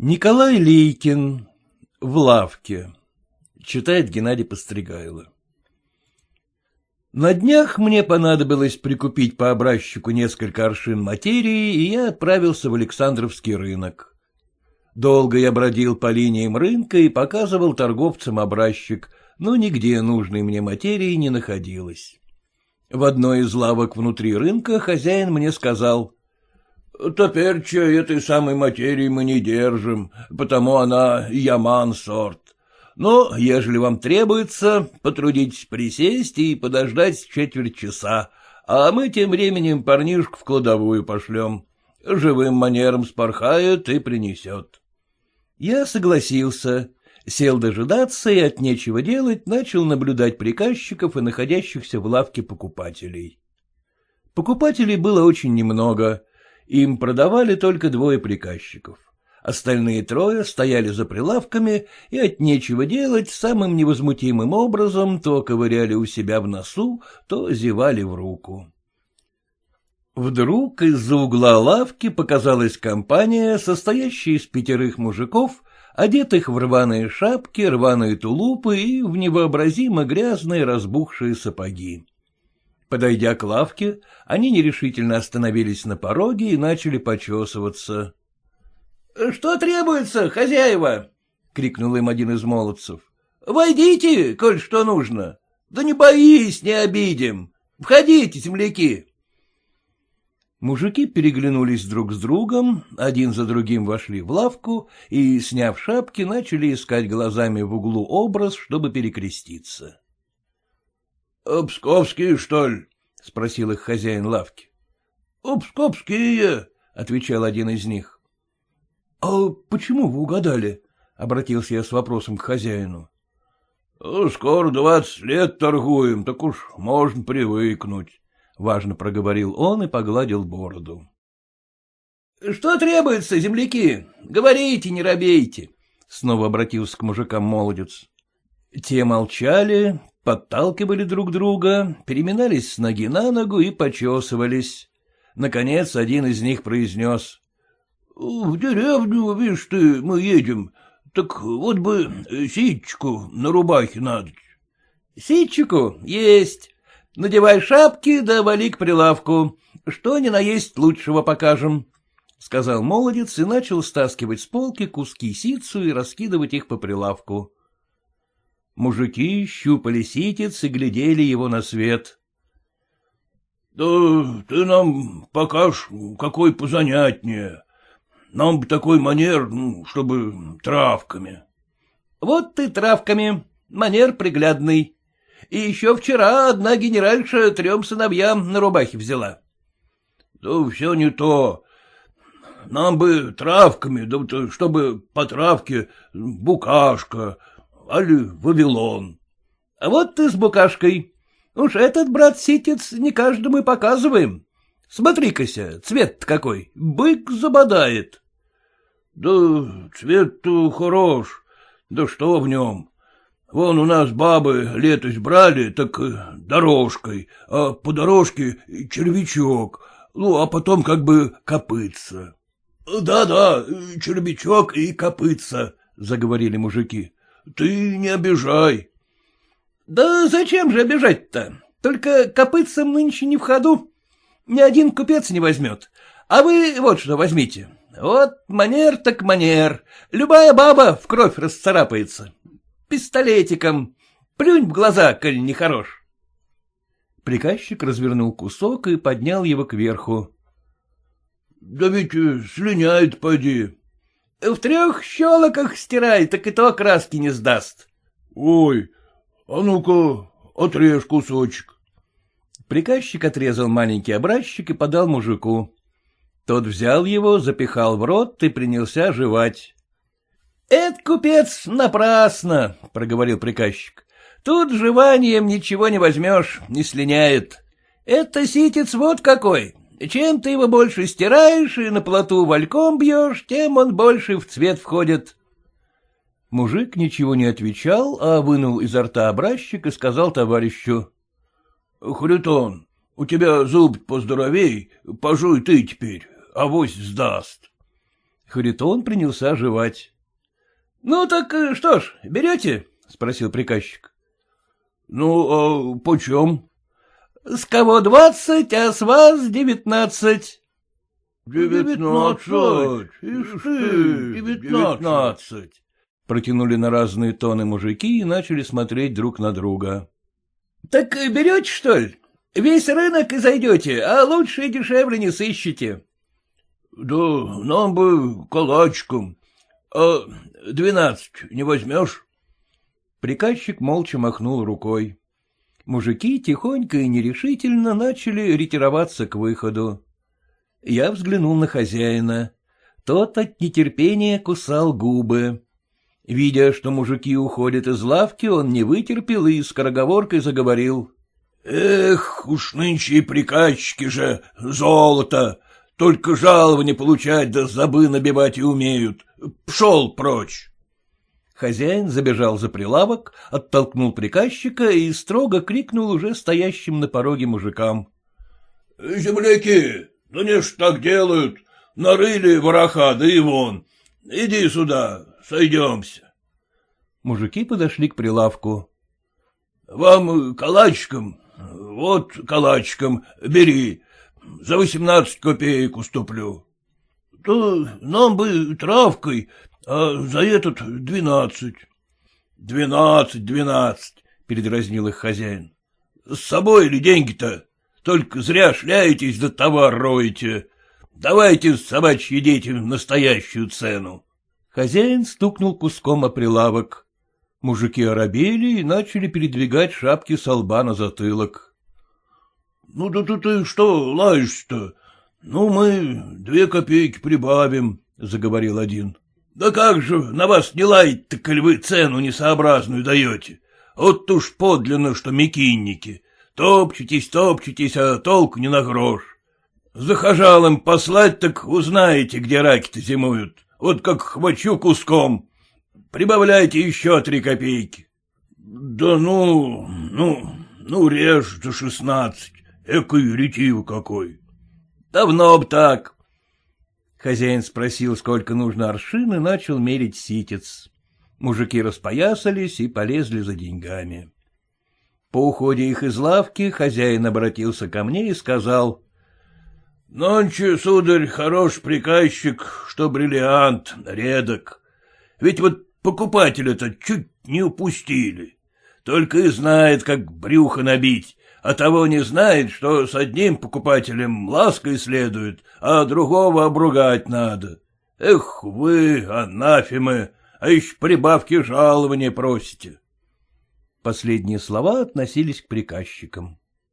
Николай Лейкин. В лавке. Читает Геннадий Постригайло. На днях мне понадобилось прикупить по образчику несколько аршин материи, и я отправился в Александровский рынок. Долго я бродил по линиям рынка и показывал торговцам образчик, но нигде нужной мне материи не находилось. В одной из лавок внутри рынка хозяин мне сказал, Топерча этой самой материи мы не держим, потому она яман сорт. Но, ежели вам требуется, потрудитесь присесть и подождать четверть часа, а мы тем временем парнишку в кладовую пошлем. Живым манером спорхает и принесет. Я согласился, сел дожидаться и от нечего делать начал наблюдать приказчиков и находящихся в лавке покупателей. Покупателей было очень немного, им продавали только двое приказчиков. Остальные трое стояли за прилавками и от нечего делать самым невозмутимым образом то ковыряли у себя в носу, то зевали в руку. Вдруг из-за угла лавки показалась компания, состоящая из пятерых мужиков, одетых в рваные шапки, рваные тулупы и в невообразимо грязные разбухшие сапоги. Подойдя к лавке, они нерешительно остановились на пороге и начали почесываться. — Что требуется, хозяева? — крикнул им один из молодцев. — Войдите, коль что нужно. Да не боись, не обидим. Входите, земляки. Мужики переглянулись друг с другом, один за другим вошли в лавку и, сняв шапки, начали искать глазами в углу образ, чтобы перекреститься. — Псковские, что ли? — спросил их хозяин лавки. — Псковские, — отвечал один из них. — А почему вы угадали? — обратился я с вопросом к хозяину. — Скоро двадцать лет торгуем, так уж можно привыкнуть, — важно проговорил он и погладил бороду. — Что требуется, земляки? Говорите, не робейте, — снова обратился к мужикам молодец. Те молчали, подталкивали друг друга, переминались с ноги на ногу и почесывались. Наконец один из них произнес. — В деревню, видишь ты, мы едем, так вот бы ситчику на рубахе надо. — Ситчику? Есть. Надевай шапки да вали к прилавку. Что ни на есть лучшего покажем. — сказал молодец и начал стаскивать с полки куски ситцу и раскидывать их по прилавку. Мужики щупали ситец и глядели его на свет. — Да ты нам покажешь, какой позанятнее. Нам бы такой манер, ну, чтобы травками. — Вот ты травками, манер приглядный. И еще вчера одна генеральша трем сыновьям на рубахе взяла. — Да все не то. Нам бы травками, да чтобы по травке букашка, али Вавилон. — А вот ты с букашкой. Уж этот, брат-ситец, не каждому и показываем. Смотри-кася, цвет какой, бык забодает. — Да цвет-то хорош, да что в нем? Вон у нас бабы летось брали, так дорожкой, а по дорожке червячок, ну, а потом как бы копытца. Да — Да-да, червячок и копытца, — заговорили мужики. Ты не обижай. — Да зачем же обижать-то? Только копытцам нынче не в ходу. Ни один купец не возьмет. А вы вот что возьмите. Вот манер так манер. Любая баба в кровь расцарапается. Пистолетиком. Плюнь в глаза, коль не хорош. Приказчик развернул кусок и поднял его кверху. — Да ведь слиняет, поди. В трех щелоках стирай, так и то краски не сдаст. — Ой, а ну-ка, отрежь кусочек. Приказчик отрезал маленький образчик и подал мужику. Тот взял его, запихал в рот и принялся жевать. — Это, купец, напрасно, — проговорил приказчик. — Тут жеванием ничего не возьмешь, не слиняет. Это ситец вот какой, чем ты его больше стираешь и на плоту вальком бьешь, тем он больше в цвет входит. Мужик ничего не отвечал, а вынул изо рта образчик и сказал товарищу. — Хритон, у тебя зуб поздоровей, пожуй ты теперь, авось сдаст. Харитон принялся жевать. — Ну так э, что ж, берете? — спросил приказчик. — Ну, а почем? — С кого двадцать, а с вас девятнадцать. — Девятнадцать, ишь ты, девятнадцать. Протянули на разные тоны мужики и начали смотреть друг на друга. — Так берете, что ли? Весь рынок и зайдете, а лучше и дешевле не сыщете. — Да нам бы калачком. А двенадцать не возьмешь? Приказчик молча махнул рукой. Мужики тихонько и нерешительно начали ретироваться к выходу. Я взглянул на хозяина. Тот от нетерпения кусал губы. Видя, что мужики уходят из лавки, он не вытерпел и скороговоркой заговорил. — Эх, уж нынче и приказчики же золото, только жалование получать да забы набивать и умеют. Пшел прочь. Хозяин забежал за прилавок, оттолкнул приказчика и строго крикнул уже стоящим на пороге мужикам. — Земляки, ну не ж так делают, нарыли вороха, да и вон. Иди сюда, сойдемся. Мужики подошли к прилавку. — Вам калачиком? Вот калачиком, бери, за восемнадцать копеек уступлю. — То нам бы травкой, а за этот двенадцать. — Двенадцать, двенадцать, — передразнил их хозяин. — С собой ли деньги-то? Только зря шляетесь да товар роете. Давайте собачьи дети настоящую цену. Хозяин стукнул куском о прилавок. Мужики оробели и начали передвигать шапки со лба на затылок. — Ну да ты, ты что лаешься-то? Ну, мы две копейки прибавим, — заговорил один. — Да как же на вас не лаять-то, коль вы цену несообразную даете? Вот уж подлинно, что мекинники. Топчетесь, топчетесь, а толку не на грош. Захожал им послать, так узнаете, где раки-то зимуют. Вот как хвачу куском. Прибавляйте еще три копейки. Да ну, ну, ну, режь за шестнадцать. Экой ретив какой. Давно б так. Хозяин спросил, сколько нужно аршин, и начал мерить ситец. Мужики распоясались и полезли за деньгами. По уходе их из лавки хозяин обратился ко мне и сказал, Нонче, сударь, хорош приказчик, что бриллиант, редок. Ведь вот покупателя-то чуть не упустили. Только и знает, как брюхо набить, а того не знает, что с одним покупателем лаской следует, а другого обругать надо. Эх вы, анафемы, а еще прибавки жалования просите. Последние слова относились к приказчикам.